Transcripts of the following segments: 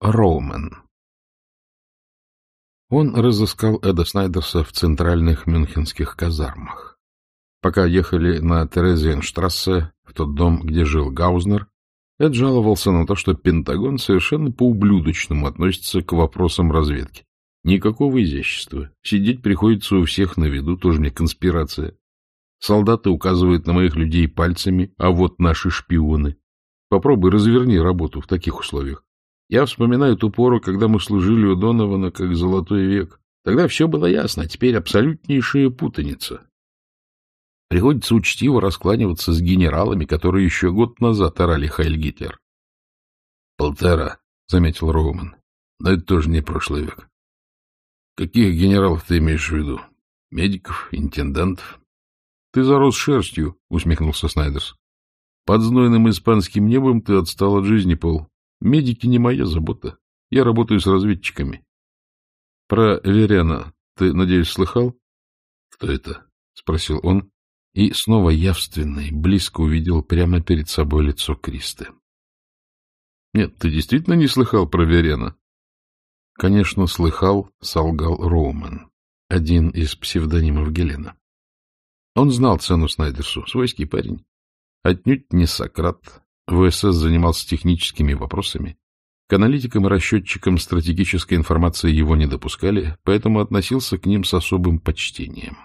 Роумен. Он разыскал Эда Снайдерса в центральных мюнхенских казармах. Пока ехали на Терезиенштрассе, в тот дом, где жил Гаузнер, Эд жаловался на то, что Пентагон совершенно по-ублюдочному относится к вопросам разведки. Никакого изящества. Сидеть приходится у всех на виду, тоже мне конспирация. Солдаты указывают на моих людей пальцами, а вот наши шпионы. Попробуй разверни работу в таких условиях. Я вспоминаю ту пору, когда мы служили у Донована как золотой век. Тогда все было ясно, а теперь абсолютнейшая путаница. Приходится учтиво раскланиваться с генералами, которые еще год назад орали Хайль Гитлер. — Полтора, — заметил Роуман. — Но это тоже не прошлый век. — Каких генералов ты имеешь в виду? Медиков, интендантов? — Ты зарос шерстью, — усмехнулся Снайдерс. — Под знойным испанским небом ты отстал от жизни, Пол. Медики не моя забота. Я работаю с разведчиками. Про Верена ты, надеюсь, слыхал? — Кто это? — спросил он, и снова явственно и близко увидел прямо перед собой лицо Кристы. — Нет, ты действительно не слыхал про Верена? — Конечно, слыхал, — солгал Роуман, один из псевдонимов Гелена. Он знал цену Снайдерсу, свойский парень. Отнюдь не Сократ, ВСС занимался техническими вопросами. К аналитикам и расчетчикам стратегической информации его не допускали, поэтому относился к ним с особым почтением.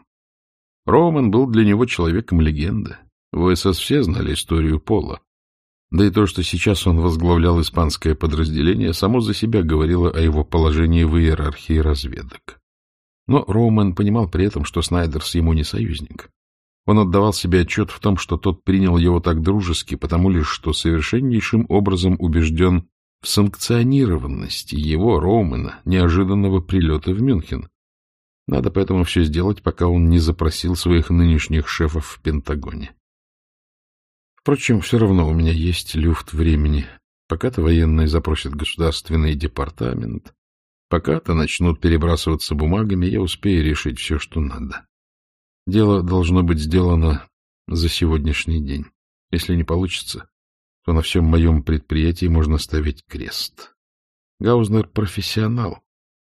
Роман был для него человеком легенды. ВСС все знали историю Пола. Да и то, что сейчас он возглавлял испанское подразделение, само за себя говорило о его положении в иерархии разведок. Но Роуман понимал при этом, что Снайдерс ему не союзник. Он отдавал себе отчет в том, что тот принял его так дружески, потому лишь что совершеннейшим образом убежден в санкционированности его, Роумана, неожиданного прилета в Мюнхен. Надо поэтому все сделать, пока он не запросил своих нынешних шефов в Пентагоне. Впрочем, все равно у меня есть люфт времени. Пока-то военные запросят государственный департамент, пока-то начнут перебрасываться бумагами, я успею решить все, что надо. Дело должно быть сделано за сегодняшний день. Если не получится, то на всем моем предприятии можно ставить крест. Гаузнер — профессионал.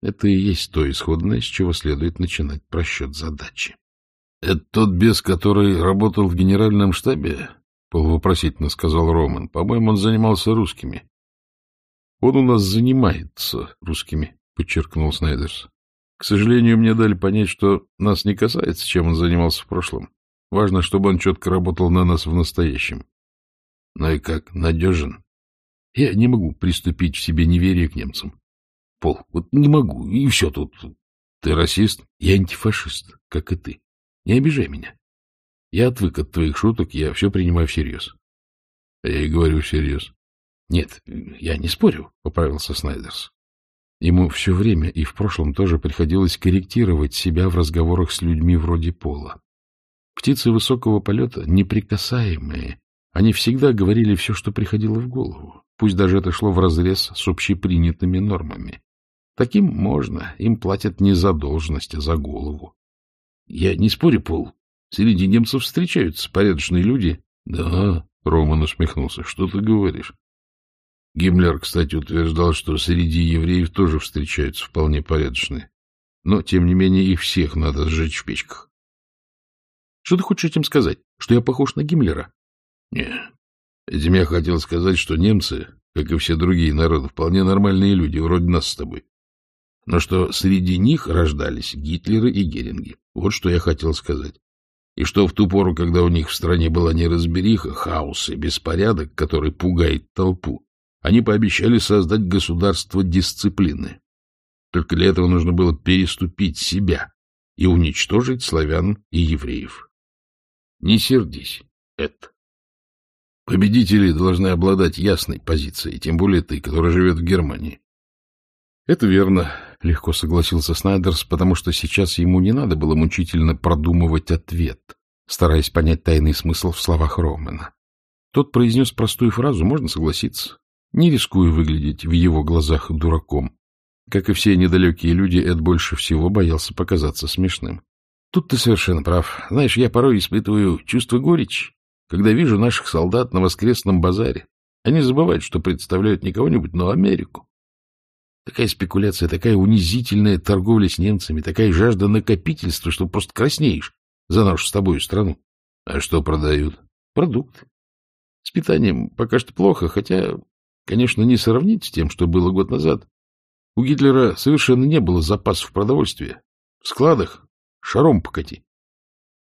Это и есть то исходное, с чего следует начинать просчет задачи. — Это тот бес, который работал в генеральном штабе? — полувопросительно сказал Роман. — По-моему, он занимался русскими. — Он у нас занимается русскими, — подчеркнул Снайдерс. К сожалению, мне дали понять, что нас не касается, чем он занимался в прошлом. Важно, чтобы он четко работал на нас в настоящем. Ну и как, надежен? Я не могу приступить в себе неверие к немцам. Пол, вот не могу, и все тут. Ты расист? Я антифашист, как и ты. Не обижай меня. Я отвык от твоих шуток, я все принимаю всерьез. А я и говорю всерьез. Нет, я не спорю, — поправился Снайдерс. Ему все время и в прошлом тоже приходилось корректировать себя в разговорах с людьми вроде Пола. Птицы высокого полета, неприкасаемые, они всегда говорили все, что приходило в голову, пусть даже это шло вразрез с общепринятыми нормами. Таким можно, им платят не за должность, а за голову. Я не спорю, Пол, среди немцев встречаются порядочные люди. Да, Роман усмехнулся, что ты говоришь? Гиммлер, кстати, утверждал, что среди евреев тоже встречаются вполне порядочные. Но, тем не менее, их всех надо сжечь в печках. Что ты хочешь этим сказать? Что я похож на Гиммлера? Нет. Этим я хотел сказать, что немцы, как и все другие народы, вполне нормальные люди, вроде нас с тобой. Но что среди них рождались Гитлеры и Геринги. Вот что я хотел сказать. И что в ту пору, когда у них в стране была неразбериха, хаос и беспорядок, который пугает толпу, они пообещали создать государство дисциплины. Только для этого нужно было переступить себя и уничтожить славян и евреев. Не сердись, это. Победители должны обладать ясной позицией, тем более ты, который живет в Германии. Это верно, легко согласился Снайдерс, потому что сейчас ему не надо было мучительно продумывать ответ, стараясь понять тайный смысл в словах Романа. Тот произнес простую фразу, можно согласиться не рискуя выглядеть в его глазах дураком. Как и все недалекие люди, Эд больше всего боялся показаться смешным. Тут ты совершенно прав. Знаешь, я порой испытываю чувство горечи, когда вижу наших солдат на воскресном базаре. Они забывают, что представляют не кого-нибудь, но Америку. Такая спекуляция, такая унизительная торговля с немцами, такая жажда накопительства, что просто краснеешь за нашу с тобой страну. А что продают? Продукты. С питанием пока что плохо, хотя, конечно, не сравнить с тем, что было год назад. У Гитлера совершенно не было запасов продовольствия. В складах шаром покати.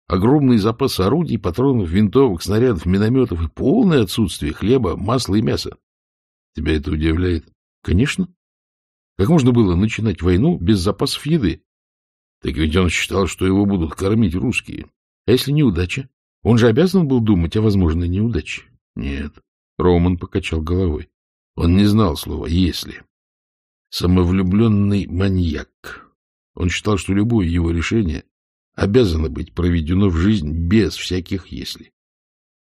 Огромный запас орудий, патронов, винтовок, снарядов, минометов и полное отсутствие хлеба, масла и мяса. Тебя это удивляет? Конечно. Как можно было начинать войну без запасов еды? Так ведь он считал, что его будут кормить русские. А если неудача? Он же обязан был думать о возможной неудаче. Нет, Роман покачал головой. Он не знал слова «если». Самовлюбленный маньяк. Он считал, что любое его решение обязано быть проведено в жизнь без всяких «если».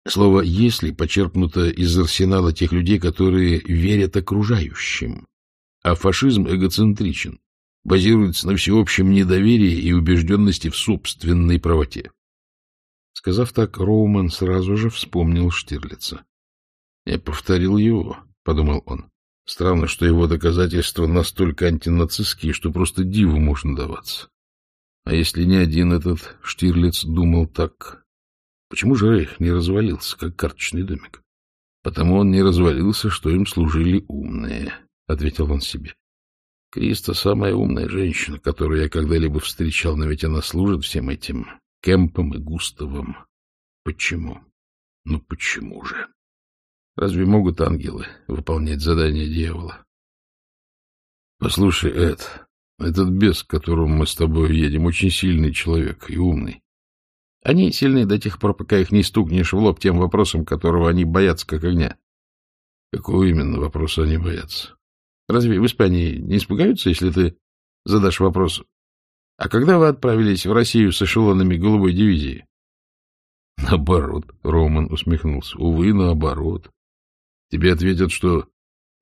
Слово «если» почерпнуто из арсенала тех людей, которые верят окружающим. А фашизм эгоцентричен, базируется на всеобщем недоверии и убежденности в собственной правоте. Сказав так, Роуман сразу же вспомнил Штирлица. — Я повторил его, — подумал он. Странно, что его доказательства настолько антинацистские, что просто диву можно даваться. А если не один этот Штирлиц думал так? Почему же Рейх не развалился, как карточный домик? Потому он не развалился, что им служили умные, — ответил он себе. Криста — самая умная женщина, которую я когда-либо встречал, но ведь она служит всем этим Кемпом и Густавом. Почему? Ну почему же? Разве могут ангелы выполнять задания дьявола? Послушай, Эд, этот бес, к которому мы с тобой едем, очень сильный человек и умный. Они сильны до тех пор, пока их не стукнешь в лоб тем вопросом, которого они боятся как огня. Какого именно вопроса они боятся? Разве в Испании не испугаются, если ты задашь вопрос, а когда вы отправились в Россию с эшелонами голубой дивизии? Наоборот, Роман усмехнулся. Увы, наоборот. Тебе ответят, что,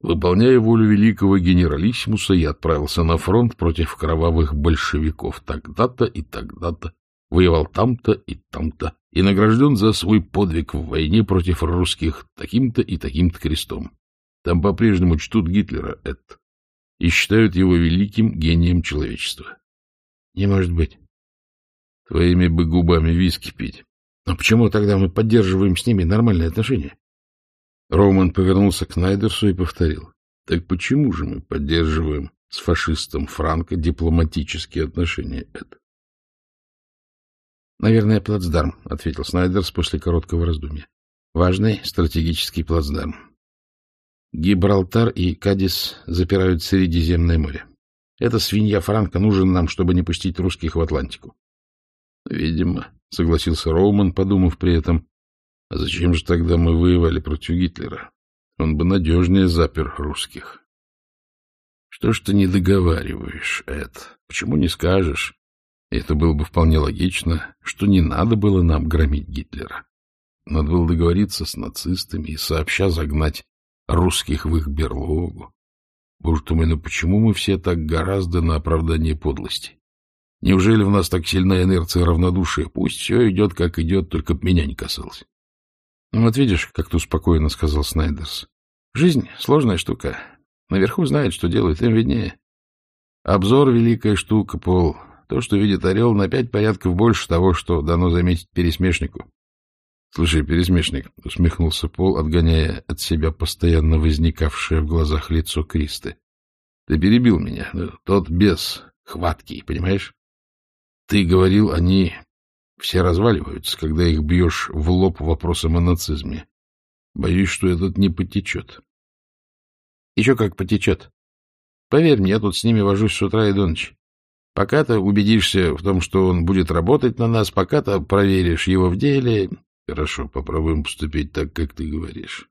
выполняя волю великого генералиссимуса, я отправился на фронт против кровавых большевиков тогда-то и тогда-то, воевал там-то и там-то, и награжден за свой подвиг в войне против русских таким-то и таким-то крестом. Там по-прежнему чтут Гитлера, Эд, и считают его великим гением человечества. Не может быть. Твоими бы губами виски пить. Но почему тогда мы поддерживаем с ними нормальные отношения? Роман повернулся к Найдерсу и повторил. Так почему же мы поддерживаем с фашистом Франко дипломатические отношения это? Наверное, плацдарм, — ответил Снайдерс после короткого раздумья. Важный стратегический плацдарм. Гибралтар и Кадис запирают Средиземное море. Эта свинья Франка нужен нам, чтобы не пустить русских в Атлантику. — Видимо, — согласился Роуман, подумав при этом. — А зачем же тогда мы воевали против Гитлера? Он бы надежнее запер русских. — Что ж ты не договариваешь, Эд? Почему не скажешь? Это было бы вполне логично, что не надо было нам громить Гитлера. Надо было договориться с нацистами и сообща загнать русских в их берлогу. Боже ты мой, ну почему мы все так гораздо на оправдание подлости? Неужели в нас так сильна инерция равнодушия? Пусть все идет, как идет, только б меня не касалось. Ну, вот видишь, как ты спокойно сказал Снайдерс. Жизнь — сложная штука. Наверху знает, что делает, им виднее. Обзор — великая штука, Пол. То, что видит орел, на пять порядков больше того, что дано заметить пересмешнику. — Слушай, пересмешник, — усмехнулся Пол, отгоняя от себя постоянно возникавшее в глазах лицо Кристы. — Ты перебил меня. Ну, тот бес хваткий, понимаешь? Ты говорил, они все разваливаются, когда их бьешь в лоб вопросом о нацизме. Боюсь, что этот не потечет. — Еще как потечет. Поверь мне, я тут с ними вожусь с утра и до ночи. Пока ты убедишься в том, что он будет работать на нас, пока ты проверишь его в деле, Хорошо, попробуем поступить так, как ты говоришь.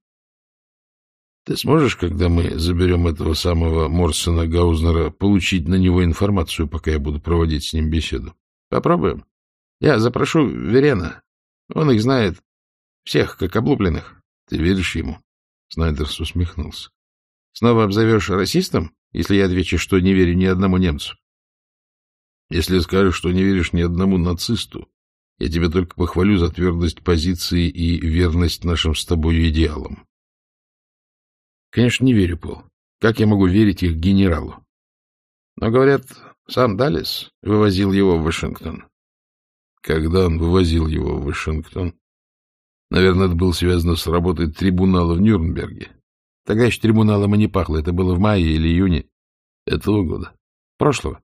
Ты сможешь, когда мы заберем этого самого Морсона Гаузнера, получить на него информацию, пока я буду проводить с ним беседу? Попробуем. Я запрошу Верена. Он их знает. Всех, как облупленных. Ты веришь ему? Снайдерс усмехнулся. Снова обзовешь расистом, если я отвечу, что не верю ни одному немцу? Если скажешь, что не веришь ни одному нацисту, я тебя только похвалю за твердость позиции и верность нашим с тобой идеалам. Конечно, не верю, Пол. Как я могу верить их генералу? Но, говорят, сам Даллес вывозил его в Вашингтон. Когда он вывозил его в Вашингтон? Наверное, это было связано с работой трибунала в Нюрнберге. Тогда еще трибуналом и не пахло. Это было в мае или июне этого года. Прошлого.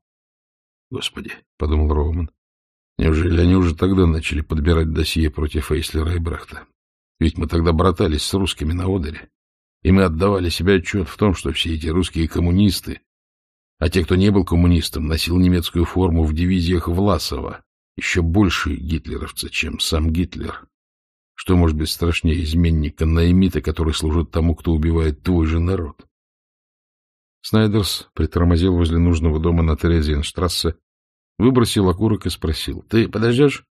Господи, — подумал Роуман, — неужели они уже тогда начали подбирать досье против Эйслера и Брахта? Ведь мы тогда братались с русскими на Одере, и мы отдавали себе отчет в том, что все эти русские коммунисты, а те, кто не был коммунистом, носил немецкую форму в дивизиях Власова, еще больше гитлеровцы, чем сам Гитлер. Что может быть страшнее изменника Наимита, который служит тому, кто убивает твой же народ? Снайдерс притормозил возле нужного дома на Терезиенштрассе, выбросил окурок и спросил. — Ты подождешь?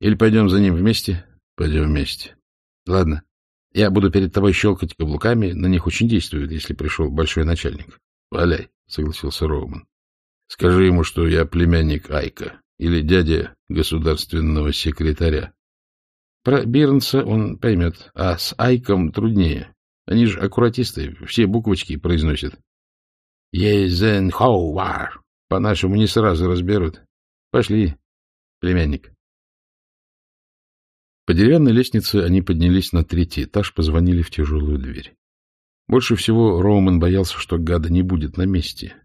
Или пойдем за ним вместе? — Пойдем вместе. — Ладно. Я буду перед тобой щелкать каблуками, на них очень действует, если пришел большой начальник. — Валяй, — согласился Роуман. — Скажи ему, что я племянник Айка или дядя государственного секретаря. Про Бирнса он поймет, а с Айком труднее. Они же аккуратисты, все буквочки произносят. Езенхоуар. По-нашему не сразу разберут. Пошли, племянник. По деревянной лестнице они поднялись на третий этаж, позвонили в тяжелую дверь. Больше всего Роуман боялся, что гада не будет на месте,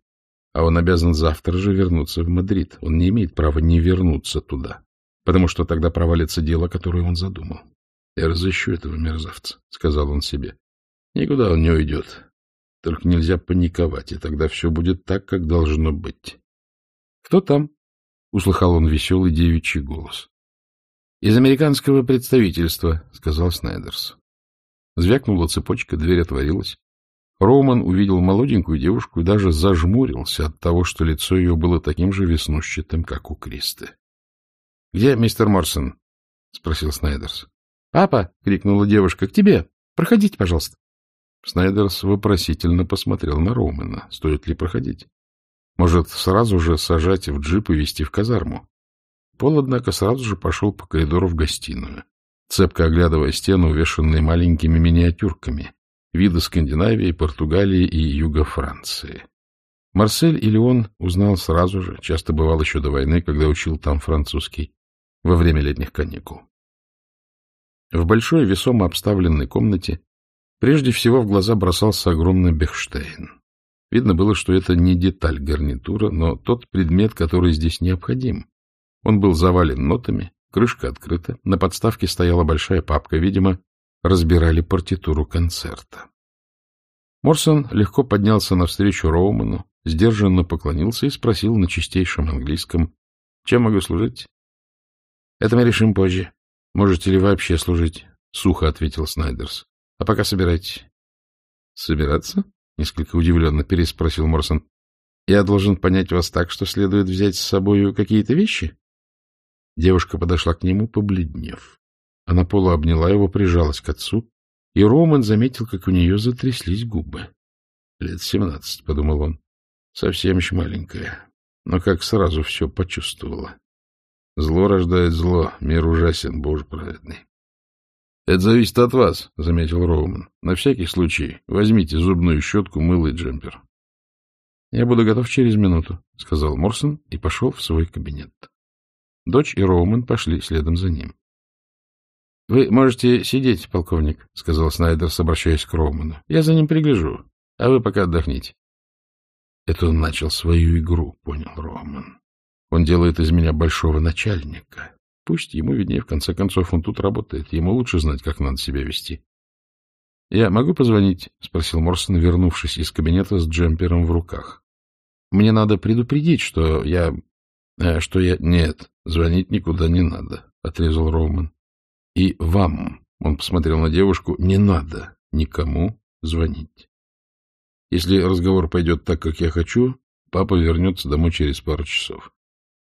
а он обязан завтра же вернуться в Мадрид. Он не имеет права не вернуться туда, потому что тогда провалится дело, которое он задумал. — Я разыщу этого мерзавца, — сказал он себе. — Никуда он не уйдет. Только нельзя паниковать, и тогда все будет так, как должно быть. — Кто там? — услыхал он веселый девичий голос. — Из американского представительства, — сказал Снайдерс. Звякнула цепочка, дверь отворилась. Роман увидел молоденькую девушку и даже зажмурился от того, что лицо ее было таким же веснущатым, как у Кристы. — Где мистер Морсон? — спросил Снайдерс. — Папа! — крикнула девушка. — К тебе! Проходите, пожалуйста. Снайдерс вопросительно посмотрел на Романа. Стоит ли проходить? Может, сразу же сажать в джип и везти в казарму? Пол, однако, сразу же пошел по коридору в гостиную, цепко оглядывая стену, увешанные маленькими миниатюрками, виды Скандинавии, Португалии и юга Франции. Марсель или он узнал сразу же, часто бывал еще до войны, когда учил там французский, во время летних каникул. В большой весомо обставленной комнате Прежде всего в глаза бросался огромный Бехштейн. Видно было, что это не деталь гарнитура, но тот предмет, который здесь необходим. Он был завален нотами, крышка открыта, на подставке стояла большая папка, видимо, разбирали партитуру концерта. Морсон легко поднялся навстречу Роуману, сдержанно поклонился и спросил на чистейшем английском, «Чем могу служить?» «Это мы решим позже. Можете ли вообще служить?» — сухо ответил Снайдерс. — А пока собирайтесь. — Собираться? — несколько удивленно переспросил Морсон. — Я должен понять вас так, что следует взять с собой какие-то вещи? Девушка подошла к нему, побледнев. Она полуобняла его, прижалась к отцу, и Роман заметил, как у нее затряслись губы. — Лет семнадцать, — подумал он, — совсем еще маленькая, но как сразу все почувствовала. Зло рождает зло, мир ужасен, Боже праведный. — Это зависит от вас, — заметил Роуман. — На всякий случай возьмите зубную щетку, мыло и джемпер. — Я буду готов через минуту, — сказал Морсон и пошел в свой кабинет. Дочь и Роуман пошли следом за ним. — Вы можете сидеть, полковник, — сказал Снайдерс, обращаясь к Роуману. — Я за ним пригляжу, а вы пока отдохните. Это он начал свою игру, понял Роуман. Он делает из меня большого начальника. Пусть ему виднее, в конце концов, он тут работает. Ему лучше знать, как надо себя вести. — Я могу позвонить? — спросил Морсон, вернувшись из кабинета с джемпером в руках. — Мне надо предупредить, что я... Э, что я... Нет, звонить никуда не надо, — отрезал Роуман. — И вам, — он посмотрел на девушку, — не надо никому звонить. Если разговор пойдет так, как я хочу, папа вернется домой через пару часов.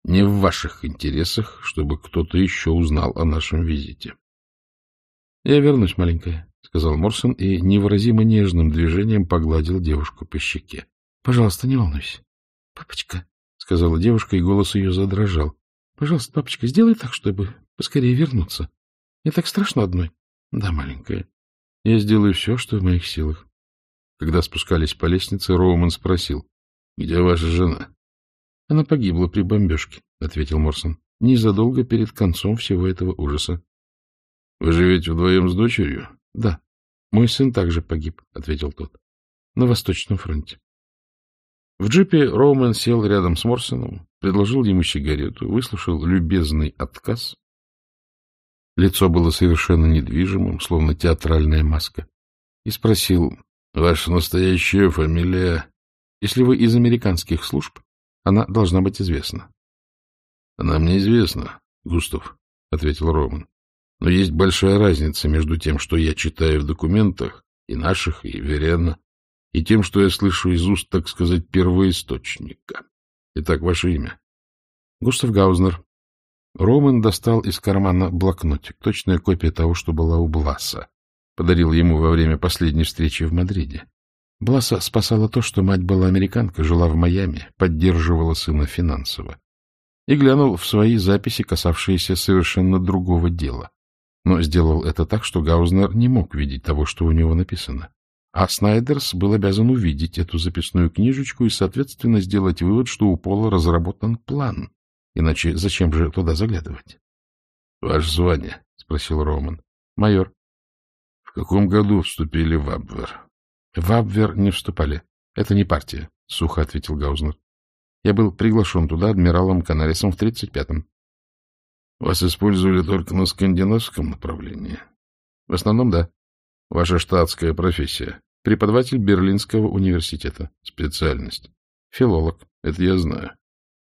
Не в ваших интересах, чтобы кто-то еще узнал о нашем визите. — Я вернусь, маленькая, — сказал Морсон и невыразимо нежным движением погладил девушку по щеке. — Пожалуйста, не волнуйся. — Папочка, — сказала девушка, и голос ее задрожал. — Пожалуйста, папочка, сделай так, чтобы поскорее вернуться. Мне так страшно одной. — Да, маленькая. Я сделаю все, что в моих силах. Когда спускались по лестнице, Роуман спросил. — Где ваша жена? — Она погибла при бомбежке, — ответил Морсон, — незадолго перед концом всего этого ужаса. — Вы живете вдвоем с дочерью? — Да. Мой сын также погиб, — ответил тот. — На Восточном фронте. В джипе Роумен сел рядом с Морсоном, предложил ему сигарету, выслушал любезный отказ. Лицо было совершенно недвижимым, словно театральная маска, и спросил, — Ваша настоящая фамилия? Если вы из американских служб, она должна быть известна. — Она мне известна, Густав, — ответил Роман. — Но есть большая разница между тем, что я читаю в документах, и наших, и Верена, и тем, что я слышу из уст, так сказать, первоисточника. Итак, ваше имя? — Густав Гаузнер. Роман достал из кармана блокнотик, точная копия того, что была у Бласа. Подарил ему во время последней встречи в Мадриде. Бласа спасала то, что мать была американка, жила в Майами, поддерживала сына финансово. И глянул в свои записи, касавшиеся совершенно другого дела. Но сделал это так, что Гаузнер не мог видеть того, что у него написано. А Снайдерс был обязан увидеть эту записную книжечку и, соответственно, сделать вывод, что у Пола разработан план. Иначе зачем же туда заглядывать? — Ваше звание? — спросил Роман. — Майор. — В каком году вступили в Абвер? В Абвер не вступали. Это не партия, — сухо ответил Гаузнер. Я был приглашен туда адмиралом Канарисом в 35-м. Вас использовали только на скандинавском направлении? В основном, да. Ваша штатская профессия. Преподаватель Берлинского университета. Специальность. Филолог. Это я знаю.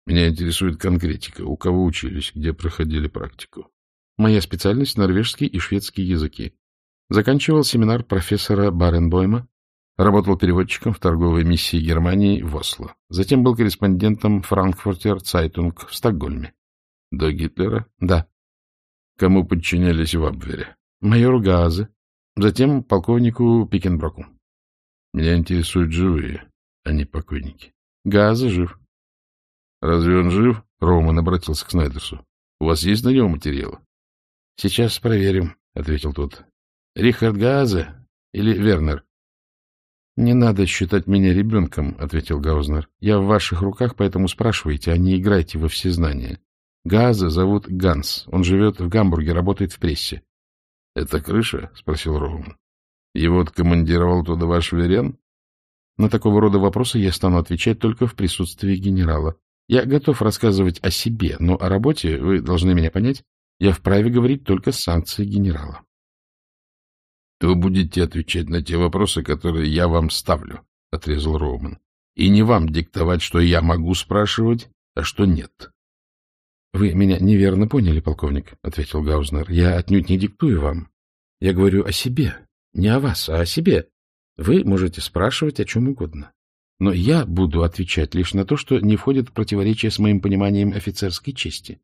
Меня интересует конкретика. У кого учились, где проходили практику? Моя специальность — норвежский и шведский языки. Заканчивал семинар профессора Баренбойма Работал переводчиком в торговой миссии Германии в Осло. Затем был корреспондентом Франкфуртер Цайтунг в Стокгольме. До Гитлера? Да. Кому подчинялись в Абвере? Майору Газе. Затем полковнику Пикенброку. Меня интересуют живые, а не покойники. Газа жив. Разве он жив? Роуман обратился к Снайдерсу. У вас есть на него материалы? Сейчас проверим, ответил тот. Рихард Газе или Вернер? — Не надо считать меня ребенком, — ответил Гаузнер. — Я в ваших руках, поэтому спрашивайте, а не играйте во всезнание. Газа зовут Ганс. Он живет в Гамбурге, работает в прессе. — Это крыша? — спросил Роуман. — Его откомандировал туда ваш Верен? На такого рода вопросы я стану отвечать только в присутствии генерала. Я готов рассказывать о себе, но о работе, вы должны меня понять, я вправе говорить только с санкцией генерала. — Вы будете отвечать на те вопросы, которые я вам ставлю, — отрезал Роуман. — И не вам диктовать, что я могу спрашивать, а что нет. — Вы меня неверно поняли, полковник, — ответил Гаузнер. — Я отнюдь не диктую вам. Я говорю о себе. Не о вас, а о себе. Вы можете спрашивать о чем угодно. Но я буду отвечать лишь на то, что не входит в противоречие с моим пониманием офицерской чести.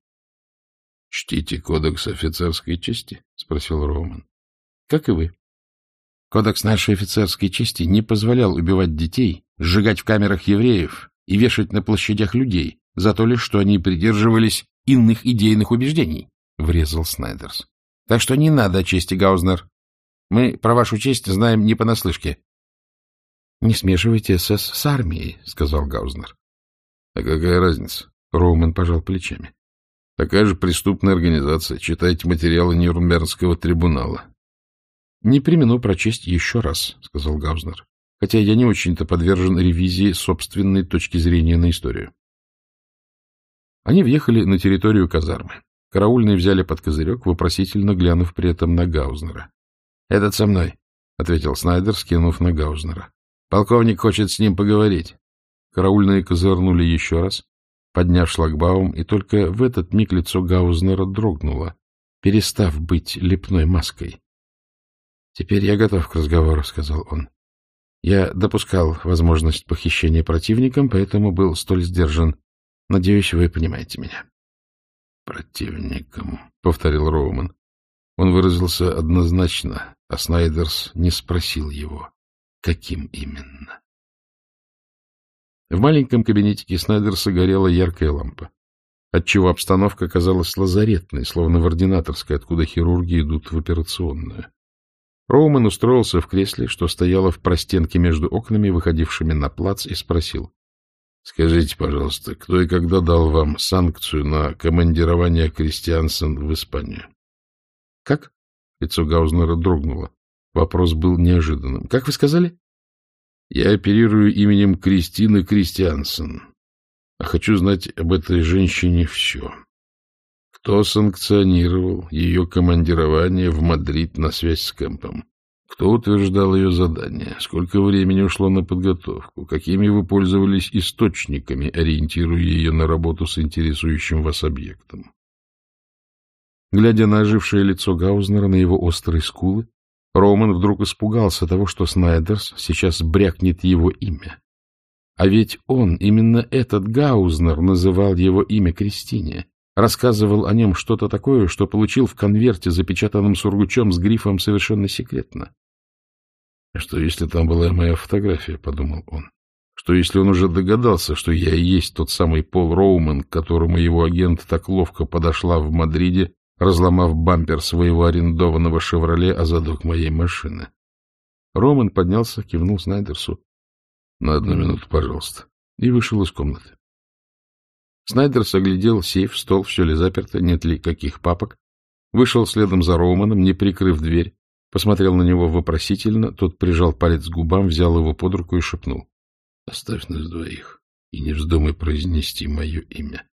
— Чтите кодекс офицерской чести? — спросил Роуман. — Как и вы. Кодекс нашей офицерской чести не позволял убивать детей, сжигать в камерах евреев и вешать на площадях людей за то лишь, что они придерживались иных идейных убеждений, — врезал Снайдерс. — Так что не надо чести, Гаузнер. Мы про вашу честь знаем не понаслышке. — Не смешивайте СС с армией, — сказал Гаузнер. — А какая разница? — Роуман пожал плечами. — Такая же преступная организация. Читайте материалы Нюрнбергского трибунала. — Не примену прочесть еще раз, — сказал Гаузнер, хотя я не очень-то подвержен ревизии собственной точки зрения на историю. Они въехали на территорию казармы. Караульные взяли под козырек, вопросительно глянув при этом на Гаузнера. — Этот со мной, — ответил Снайдер, скинув на Гаузнера. — Полковник хочет с ним поговорить. Караульные козырнули еще раз, подняв шлагбаум, и только в этот миг лицо Гаузнера дрогнуло, перестав быть лепной маской. — Теперь я готов к разговору, — сказал он. Я допускал возможность похищения противником, поэтому был столь сдержан. Надеюсь, вы понимаете меня. — Противником, — повторил Роуман. Он выразился однозначно, а Снайдерс не спросил его, каким именно. В маленьком кабинетике Снайдерса горела яркая лампа, отчего обстановка казалась лазаретной, словно в ординаторской, откуда хирурги идут в операционную. Роуман устроился в кресле, что стояло в простенке между окнами, выходившими на плац, и спросил. — Скажите, пожалуйста, кто и когда дал вам санкцию на командирование Кристиансен в Испанию? — Как? — лицо Гаузнера дрогнуло. Вопрос был неожиданным. — Как вы сказали? — Я оперирую именем Кристины Кристиансен, а хочу знать об этой женщине все. Кто санкционировал ее командирование в Мадрид на связь с Кэмпом? Кто утверждал ее задание? Сколько времени ушло на подготовку? Какими вы пользовались источниками, ориентируя ее на работу с интересующим вас объектом? Глядя на ожившее лицо Гаузнера, на его острые скулы, Роман вдруг испугался того, что Снайдерс сейчас брякнет его имя. А ведь он, именно этот Гаузнер, называл его имя Кристине, рассказывал о нем что-то такое, что получил в конверте, запечатанном сургучом с грифом «Совершенно секретно». Что, если там была моя фотография, — подумал он. Что, если он уже догадался, что я и есть тот самый Пол Роуман, к которому его агент так ловко подошла в Мадриде, разломав бампер своего арендованного «Шевроле» о задок моей машины? Роман поднялся, кивнул Снайдерсу. — На одну минуту, пожалуйста. И вышел из комнаты. Снайдерс оглядел сейф, стол, все ли заперто, нет ли каких папок. Вышел следом за Романом, не прикрыв дверь, Посмотрел на него вопросительно, тот прижал палец к губам, взял его под руку и шепнул. — Оставь нас двоих и не вздумай произнести мое имя.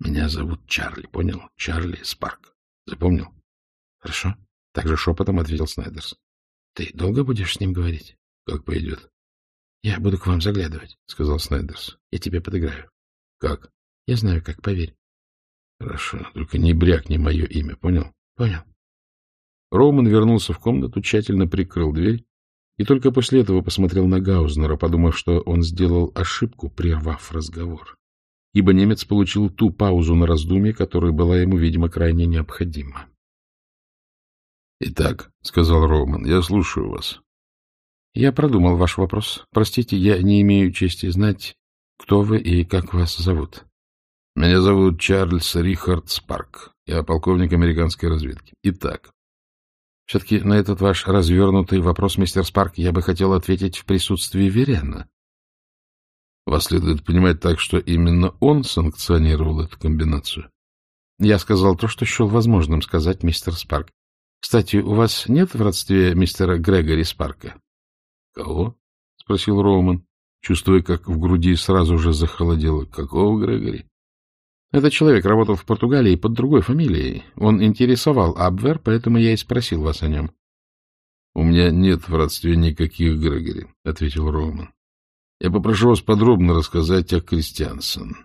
Меня зовут Чарли, понял? Чарли Спарк. Запомнил? — Хорошо. Также шепотом ответил Снайдерс. — Ты долго будешь с ним говорить? — Как пойдет. — Я буду к вам заглядывать, — сказал Снайдерс. — Я тебе подыграю. — Как? — Я знаю, как, поверь. — Хорошо, только не брякни мое имя, понял? — Понял. Роуман вернулся в комнату, тщательно прикрыл дверь и только после этого посмотрел на Гаузнера, подумав, что он сделал ошибку, прервав разговор. Ибо немец получил ту паузу на раздумье, которая была ему, видимо, крайне необходима. — Итак, — сказал Роуман, — я слушаю вас. — Я продумал ваш вопрос. Простите, я не имею чести знать, кто вы и как вас зовут. — Меня зовут Чарльз Рихард Спарк. Я полковник американской разведки. Итак, все-таки на этот ваш развернутый вопрос, мистер Спарк, я бы хотел ответить в присутствии Верена. Вас следует понимать так, что именно он санкционировал эту комбинацию. Я сказал то, что счел возможным сказать мистер Спарк. Кстати, у вас нет в родстве мистера Грегори Спарка? — Кого? — спросил Роуман, чувствуя, как в груди сразу же захолодело. — Какого Грегори? Этот человек работал в Португалии под другой фамилией. Он интересовал Абвер, поэтому я и спросил вас о нем. — У меня нет в родстве никаких Грегори, — ответил Роман. — Я попрошу вас подробно рассказать о Кристиансен.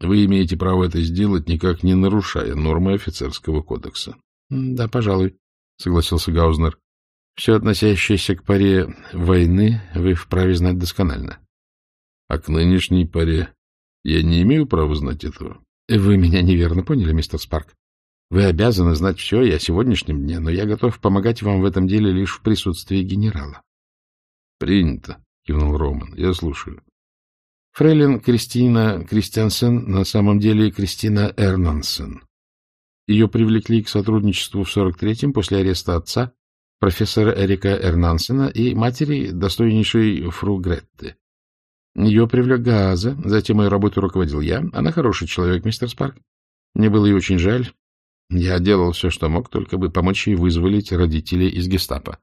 Вы имеете право это сделать, никак не нарушая нормы офицерского кодекса. — Да, пожалуй, — согласился Гаузнер. — Все относящееся к паре войны вы вправе знать досконально. — А к нынешней паре я не имею права знать этого. — Вы меня неверно поняли, мистер Спарк. Вы обязаны знать все и о сегодняшнем дне, но я готов помогать вам в этом деле лишь в присутствии генерала. — Принято, — кивнул Роман. — Я слушаю. Фрейлин Кристина Кристиансен на самом деле Кристина Эрнансен. Ее привлекли к сотрудничеству в 43-м после ареста отца, профессора Эрика Эрнансена и матери, достойнейшей фру Гретты. Ее привлек Гааза, затем мою работу руководил я. Она хороший человек, мистер Спарк. Мне было ей очень жаль. Я делал все, что мог, только бы помочь ей вызволить родителей из гестапо.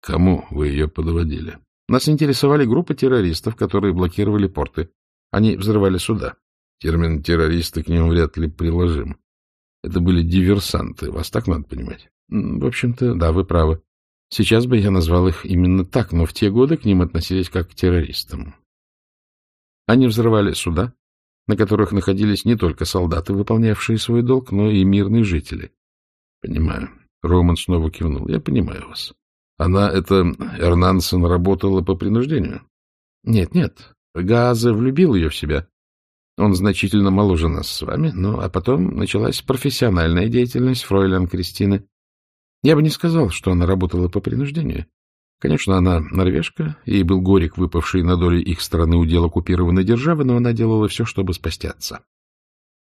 Кому вы ее подводили? Нас интересовали группы террористов, которые блокировали порты. Они взрывали суда. Термин «террористы» к ним вряд ли приложим. Это были диверсанты, вас так надо понимать? В общем-то, да, вы правы. Сейчас бы я назвал их именно так, но в те годы к ним относились как к террористам. Они взрывали суда, на которых находились не только солдаты, выполнявшие свой долг, но и мирные жители. — Понимаю. Роман снова кивнул. — Я понимаю вас. Она, это Эрнансен, работала по принуждению? — Нет, нет. Газа влюбил ее в себя. Он значительно моложе нас с вами, ну, а потом началась профессиональная деятельность фройлен Кристины. Я бы не сказал, что она работала по принуждению. Конечно, она норвежка, ей был горек, выпавший на долю их страны удел оккупированной державы, но она делала все, чтобы спасти отца.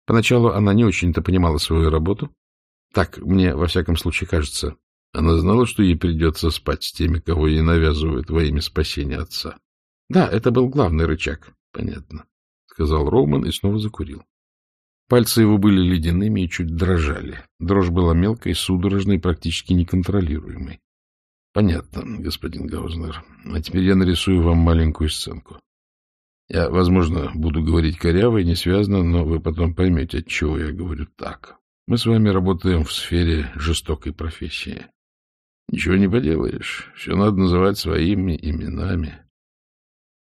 Поначалу она не очень-то понимала свою работу. Так мне, во всяком случае, кажется. Она знала, что ей придется спать с теми, кого ей навязывают во имя спасения отца. Да, это был главный рычаг. Понятно. сказал Роуман и снова закурил. Пальцы его были ледяными и чуть дрожали. Дрожь была мелкой, судорожной, практически неконтролируемой. — Понятно, господин Гаузнер. А теперь я нарисую вам маленькую сценку. Я, возможно, буду говорить коряво и несвязно, но вы потом поймете, от чего я говорю так. Мы с вами работаем в сфере жестокой профессии. Ничего не поделаешь. Все надо называть своими именами.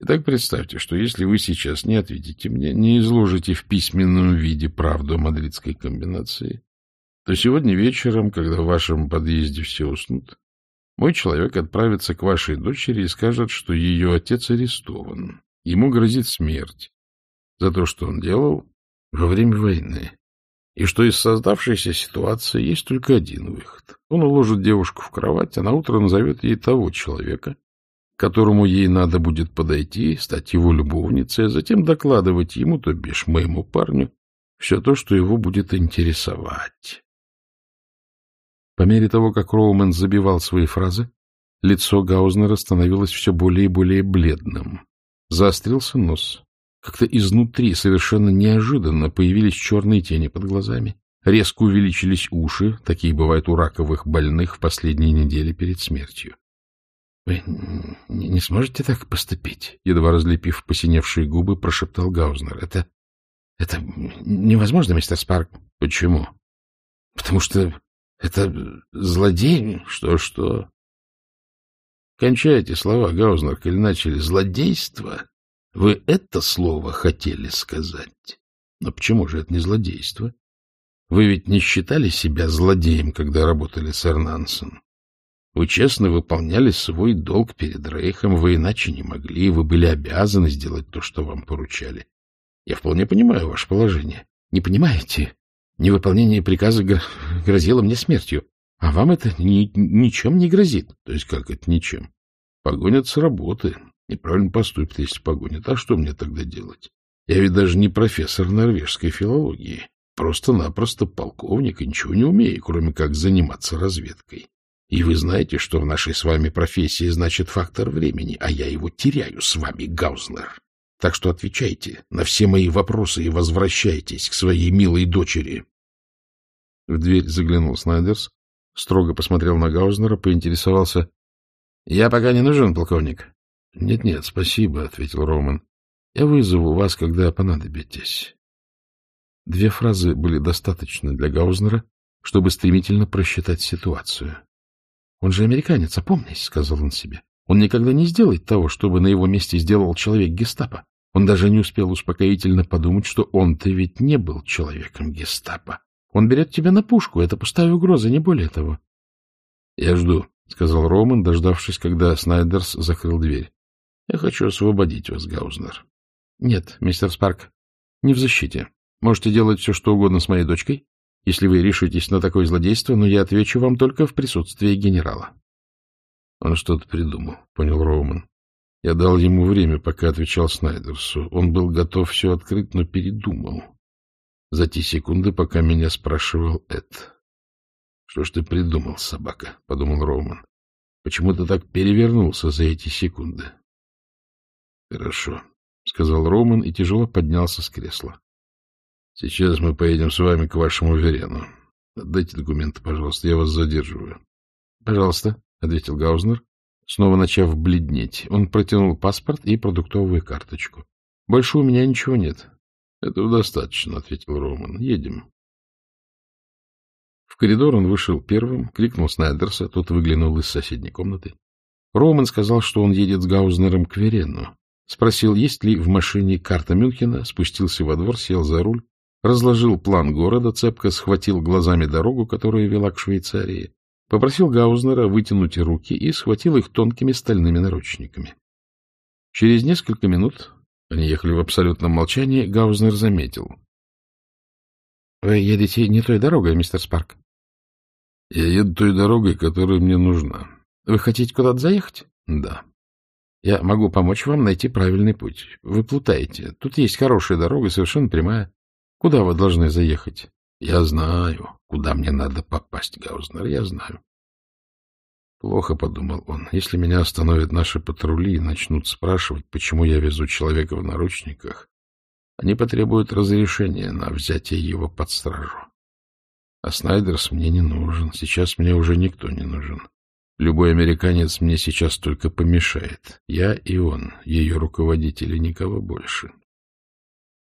Итак, представьте, что если вы сейчас не ответите мне, не изложите в письменном виде правду о мадридской комбинации, то сегодня вечером, когда в вашем подъезде все уснут, мой человек отправится к вашей дочери и скажет, что ее отец арестован. Ему грозит смерть за то, что он делал во время войны. И что из создавшейся ситуации есть только один выход. Он уложит девушку в кровать, а на утро назовет ей того человека, которому ей надо будет подойти, стать его любовницей, а затем докладывать ему, то бишь моему парню, все то, что его будет интересовать. По мере того, как Роумен забивал свои фразы, лицо Гаузнера становилось все более и более бледным. Заострился нос. Как-то изнутри совершенно неожиданно появились черные тени под глазами. Резко увеличились уши, такие бывают у раковых больных в последние недели перед смертью. — Вы не сможете так поступить? — едва разлепив посиневшие губы, прошептал Гаузнер. — Это... это невозможно, мистер Спарк. — Почему? — Потому что это злодей. Что-что? Кончайте слова, Гаузнер, или начали. Злодейство? Вы это слово хотели сказать? Но почему же это не злодейство? Вы ведь не считали себя злодеем, когда работали с Эрнансен? Вы честно выполняли свой долг перед Рейхом, вы иначе не могли, вы были обязаны сделать то, что вам поручали. Я вполне понимаю ваше положение. Не понимаете? Невыполнение приказа грозило мне смертью, а вам это ни ничем не грозит. То есть как это ничем? Погонят с работы. Неправильно поступят, если погонят. А что мне тогда делать? Я ведь даже не профессор норвежской филологии. Просто-напросто полковник и ничего не умею, кроме как заниматься разведкой. И вы знаете, что в нашей с вами профессии значит фактор времени, а я его теряю с вами, Гаузнер. Так что отвечайте на все мои вопросы и возвращайтесь к своей милой дочери. В дверь заглянул Снайдерс, строго посмотрел на Гаузнера, поинтересовался. — Я пока не нужен, полковник. «Нет, — Нет-нет, спасибо, — ответил Роман. — Я вызову вас, когда понадобитесь. Две фразы были достаточно для Гаузнера, чтобы стремительно просчитать ситуацию. Он же американец, опомнись, — сказал он себе. Он никогда не сделает того, чтобы на его месте сделал человек гестапо. Он даже не успел успокоительно подумать, что он-то ведь не был человеком гестапо. Он берет тебя на пушку, это пустая угроза, не более того. — Я жду, — сказал Роман, дождавшись, когда Снайдерс закрыл дверь. — Я хочу освободить вас, Гаузнер. — Нет, мистер Спарк, не в защите. Можете делать все, что угодно с моей дочкой, если вы решитесь на такое злодейство, но я отвечу вам только в присутствии генерала. Он что-то придумал, понял Роуман. Я дал ему время, пока отвечал Снайдерсу. Он был готов все открыть, но передумал. За те секунды, пока меня спрашивал Эд. — Что ж ты придумал, собака? — подумал Роуман. — Почему ты так перевернулся за эти секунды? — Хорошо, — сказал Роман и тяжело поднялся с кресла. Сейчас мы поедем с вами к вашему Верену. Отдайте документы, пожалуйста, я вас задерживаю. — Пожалуйста, — ответил Гаузнер, снова начав бледнеть. Он протянул паспорт и продуктовую карточку. — Больше у меня ничего нет. — Этого достаточно, — ответил Роман. — Едем. В коридор он вышел первым, кликнул Снайдерса, тот выглянул из соседней комнаты. Роман сказал, что он едет с Гаузнером к Верену. Спросил, есть ли в машине карта Мюнхена, спустился во двор, сел за руль разложил план города, цепко схватил глазами дорогу, которая вела к Швейцарии, попросил Гаузнера вытянуть руки и схватил их тонкими стальными наручниками. Через несколько минут, они ехали в абсолютном молчании, Гаузнер заметил. — Вы едете не той дорогой, мистер Спарк? — Я еду той дорогой, которая мне нужна. — Вы хотите куда-то заехать? — Да. — Я могу помочь вам найти правильный путь. Вы плутаете. Тут есть хорошая дорога, совершенно прямая. Куда вы должны заехать? Я знаю, куда мне надо попасть, Гаузнер, я знаю. Плохо, — подумал он, — если меня остановят наши патрули и начнут спрашивать, почему я везу человека в наручниках, Они потребуют разрешения на взятие его под стражу. А Снайдерс мне не нужен. Сейчас мне уже никто не нужен. Любой американец мне сейчас только помешает. Я и он, ее руководители, никого больше.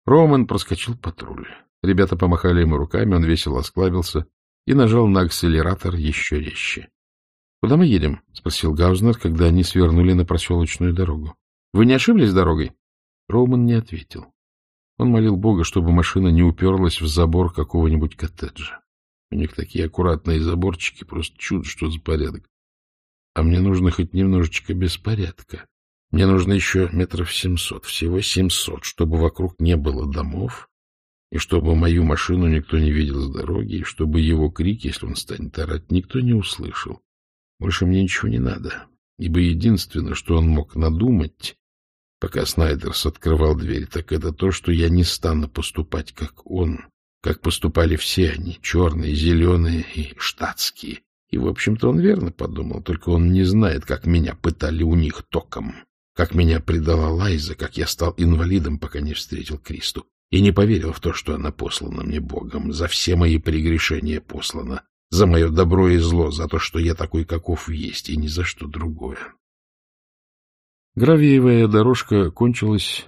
Роман проскочил патруль. Ребята помахали ему руками, он весело осклабился и нажал на акселератор еще резче. — Куда мы едем? — спросил Гаузнер, когда они свернули на проселочную дорогу. — Вы не ошиблись дорогой? Роман не ответил. Он молил Бога, чтобы машина не уперлась в забор какого-нибудь коттеджа. У них такие аккуратные заборчики, просто чудо, что за порядок. А мне нужно хоть немножечко беспорядка. Мне нужно еще метров семьсот, всего семьсот, чтобы вокруг не было домов, и чтобы мою машину никто не видел с дороги, и чтобы его крик, если он станет орать, никто не услышал. Больше мне ничего не надо, ибо единственное, что он мог надумать, пока Снайдерс открывал дверь, так это то, что я не стану поступать, как он, как поступали все они, черные, зеленые и штатские. И, в общем-то, он верно подумал, только он не знает, как меня пытали у них током, как меня предала Лайза, как я стал инвалидом, пока не встретил Кристу, и не поверил в то, что она послана мне Богом, за все мои прегрешения послана, за мое добро и зло, за то, что я такой, каков есть, и ни за что другое. Гравиевая дорожка кончилась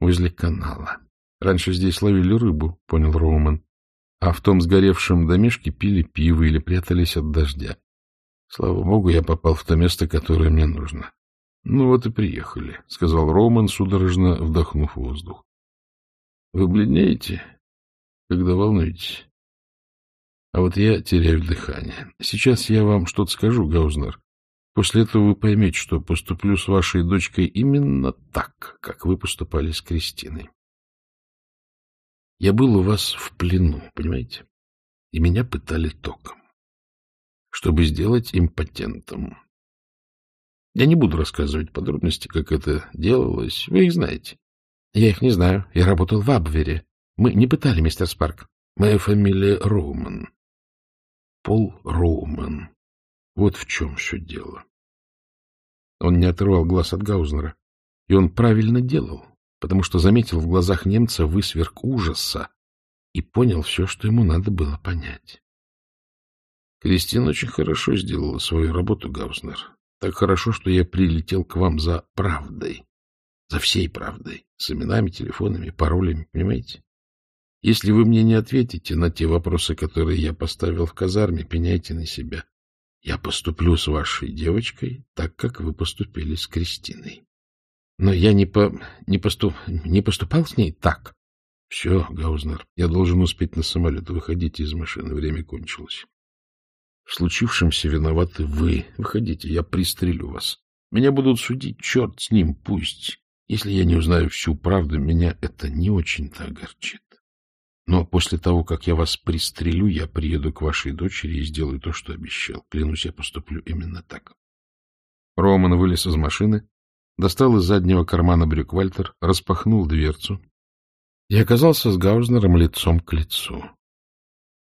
возле канала. Раньше здесь ловили рыбу, понял Роуман а в том сгоревшем домишке пили пиво или прятались от дождя. Слава богу, я попал в то место, которое мне нужно. — Ну вот и приехали, — сказал Роман, судорожно вдохнув воздух. — Вы бледнеете, когда волнуетесь. А вот я теряю дыхание. Сейчас я вам что-то скажу, Гаузнер. После этого вы поймете, что поступлю с вашей дочкой именно так, как вы поступали с Кристиной. Я был у вас в плену, понимаете? И меня пытали током, чтобы сделать импотентом. Я не буду рассказывать подробности, как это делалось. Вы их знаете. Я их не знаю. Я работал в Абвере. Мы не пытали, мистер Спарк. Моя фамилия Роуман. Пол Роуман. Вот в чем все дело. Он не отрывал глаз от Гаузнера. И он правильно делал потому что заметил в глазах немца высверк ужаса и понял все, что ему надо было понять. Кристина очень хорошо сделала свою работу, Гаузнер. Так хорошо, что я прилетел к вам за правдой. За всей правдой. С именами, телефонами, паролями, понимаете? Если вы мне не ответите на те вопросы, которые я поставил в казарме, пеняйте на себя. Я поступлю с вашей девочкой так, как вы поступили с Кристиной. Но я не, по... не, поступ... не поступал с ней так. Все, Гаузнер, я должен успеть на самолет. Выходите из машины, время кончилось. В случившемся виноваты вы. Выходите, я пристрелю вас. Меня будут судить, черт с ним, пусть. Если я не узнаю всю правду, меня это не очень-то огорчит. Но после того, как я вас пристрелю, я приеду к вашей дочери и сделаю то, что обещал. Клянусь, я поступлю именно так. Роман вылез из машины, достал из заднего кармана брюк Вальтер, распахнул дверцу и оказался с Гаузнером лицом к лицу.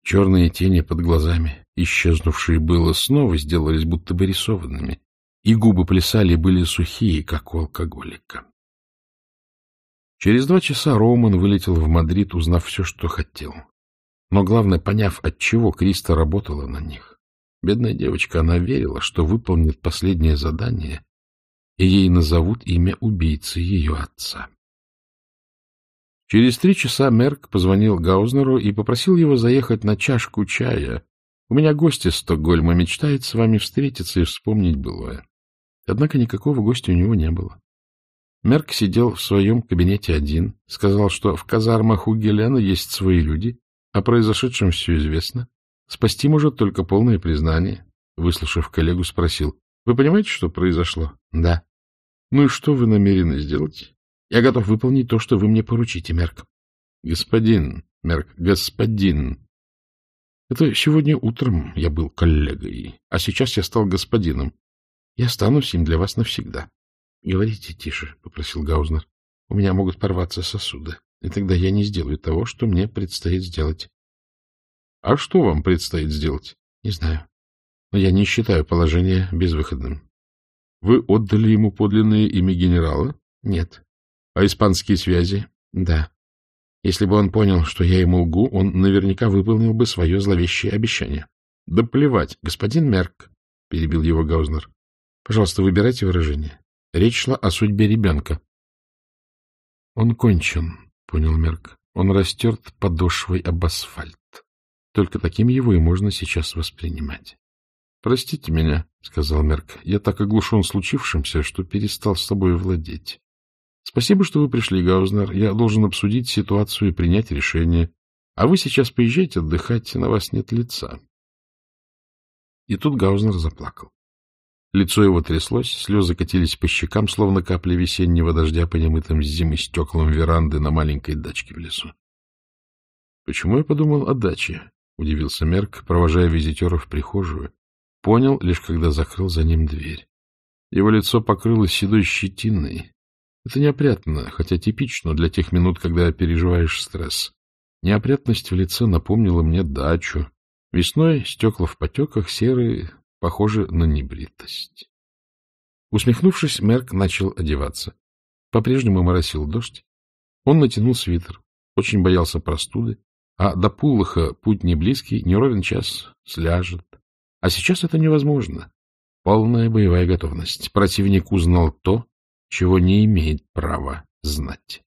Черные тени под глазами, исчезнувшие было, снова сделались будто бы рисованными, и губы плясали были сухие, как у алкоголика. Через два часа Роуман вылетел в Мадрид, узнав все, что хотел. Но главное, поняв, от чего Криста работала на них. Бедная девочка, она верила, что выполнит последнее задание и ей назовут имя убийцы ее отца. Через три часа Мерк позвонил Гаузнеру и попросил его заехать на чашку чая. У меня гость из Стокгольма мечтает с вами встретиться и вспомнить былое. Однако никакого гостя у него не было. Мерк сидел в своем кабинете один, сказал, что в казармах у Гелена есть свои люди, о произошедшем все известно. Спасти может только полное признание. Выслушав коллегу, спросил, вы понимаете, что произошло? Да. Ну и что вы намерены сделать? Я готов выполнить то, что вы мне поручите, Мерк. Господин, Мерк, господин. Это сегодня утром я был коллегой, а сейчас я стал господином. Я останусь им для вас навсегда. — Говорите тише, — попросил Гаузнер. — У меня могут порваться сосуды, и тогда я не сделаю того, что мне предстоит сделать. — А что вам предстоит сделать? — Не знаю. Но я не считаю положение безвыходным. Вы отдали ему подлинное имя генерала? Нет. А испанские связи? Да. Если бы он понял, что я ему лгу, он наверняка выполнил бы свое зловещее обещание. — Да плевать, господин Мерк, — перебил его Гаузнер. — Пожалуйста, выбирайте выражение. Речь шла о судьбе ребенка. — Он кончен, — понял Мерк. Он растерт подошвой об асфальт. Только таким его и можно сейчас воспринимать. — Простите меня, — сказал Мерк. — Я так оглушен случившимся, что перестал с собой владеть. Спасибо, что вы пришли, Гаузнер. Я должен обсудить ситуацию и принять решение. А вы сейчас поезжайте отдыхать, на вас нет лица. И тут Гаузнер заплакал. Лицо его тряслось, слезы катились по щекам, словно капли весеннего дождя по немытым зимы стеклам веранды на маленькой дачке в лесу. — Почему я подумал о даче? — удивился Мерк, провожая визитера в прихожую. Понял, лишь когда закрыл за ним дверь. Его лицо покрылось седой щетиной, это неопрятно, хотя типично для тех минут, когда переживаешь стресс. Неопрятность в лице напомнила мне дачу. Весной стекла в потеках серые, похожи на небритость. Усмехнувшись, Мерк начал одеваться. По-прежнему моросил дождь. Он натянул свитер, очень боялся простуды, а до Пулаха путь не близкий, не ровен час, сляжет. А сейчас это невозможно. Полная боевая готовность. Противник узнал то, чего не имеет права знать.